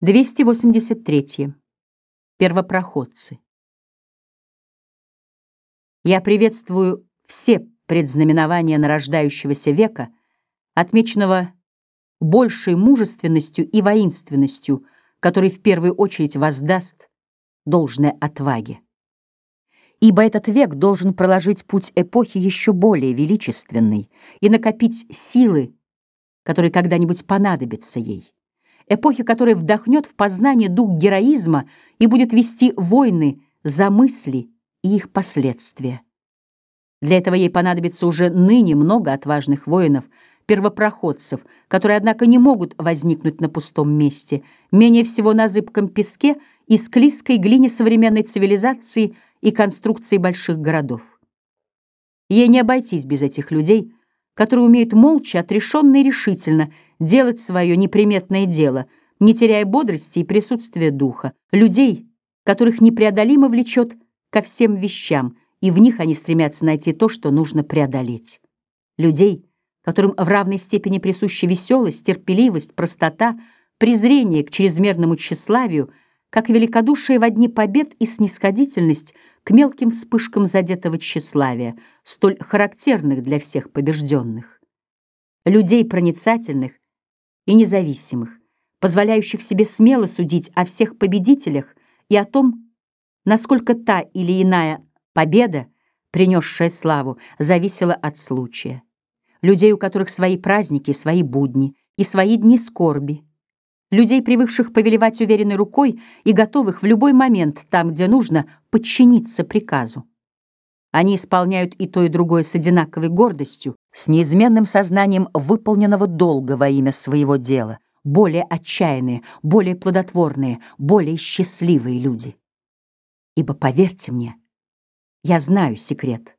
283. Первопроходцы. Я приветствую все предзнаменования нарождающегося века, отмеченного большей мужественностью и воинственностью, который в первую очередь воздаст должное отваге. Ибо этот век должен проложить путь эпохи еще более величественной и накопить силы, которые когда-нибудь понадобятся ей эпохи, которая вдохнет в познание дух героизма и будет вести войны за мысли и их последствия. Для этого ей понадобится уже ныне много отважных воинов, первопроходцев, которые, однако, не могут возникнуть на пустом месте, менее всего на зыбком песке и склизкой глине современной цивилизации и конструкции больших городов. Ей не обойтись без этих людей, которые умеют молча, отрешенно и решительно делать свое неприметное дело, не теряя бодрости и присутствия духа, людей, которых непреодолимо влечет ко всем вещам, и в них они стремятся найти то, что нужно преодолеть. Людей, которым в равной степени присущи веселость, терпеливость, простота, презрение к чрезмерному тщеславию, как великодушие в дни побед и снисходительность к мелким вспышкам задетого тщеславия, столь характерных для всех побежденных. Людей проницательных, и независимых, позволяющих себе смело судить о всех победителях и о том, насколько та или иная победа, принесшая славу, зависела от случая. Людей, у которых свои праздники, свои будни и свои дни скорби. Людей, привыкших повелевать уверенной рукой и готовых в любой момент, там, где нужно, подчиниться приказу. Они исполняют и то, и другое с одинаковой гордостью, с неизменным сознанием выполненного долга во имя своего дела, более отчаянные, более плодотворные, более счастливые люди. Ибо, поверьте мне, я знаю секрет.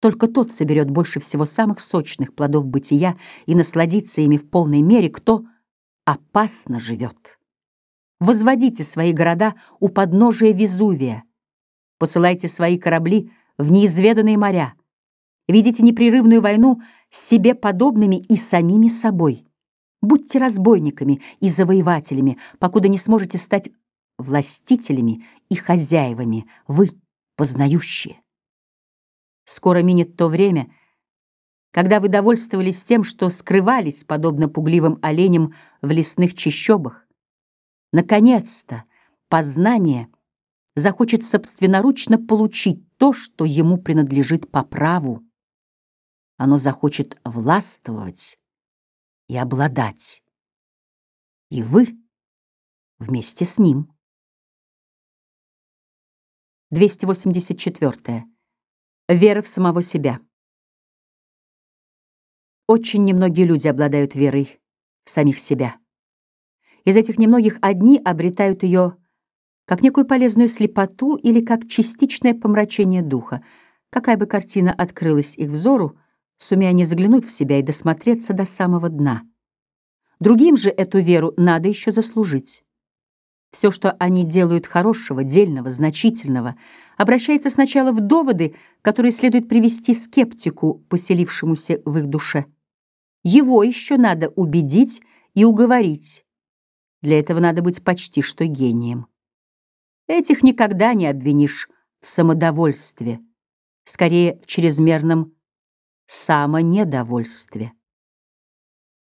Только тот соберет больше всего самых сочных плодов бытия и насладится ими в полной мере, кто опасно живет. Возводите свои города у подножия Везувия, посылайте свои корабли в неизведанные моря. Видите непрерывную войну с себе подобными и самими собой. Будьте разбойниками и завоевателями, покуда не сможете стать властителями и хозяевами, вы познающие. Скоро минет то время, когда вы довольствовались тем, что скрывались, подобно пугливым оленям, в лесных чащобах. Наконец-то познание — захочет собственноручно получить то, что ему принадлежит по праву. Оно захочет властвовать и обладать. И вы вместе с ним. 284. Вера в самого себя. Очень немногие люди обладают верой в самих себя. Из этих немногих одни обретают ее как некую полезную слепоту или как частичное помрачение духа. Какая бы картина открылась их взору, сумея не заглянуть в себя и досмотреться до самого дна. Другим же эту веру надо еще заслужить. Все, что они делают хорошего, дельного, значительного, обращается сначала в доводы, которые следует привести скептику, поселившемуся в их душе. Его еще надо убедить и уговорить. Для этого надо быть почти что гением. Этих никогда не обвинишь в самодовольстве, скорее в чрезмерном самонедовольстве.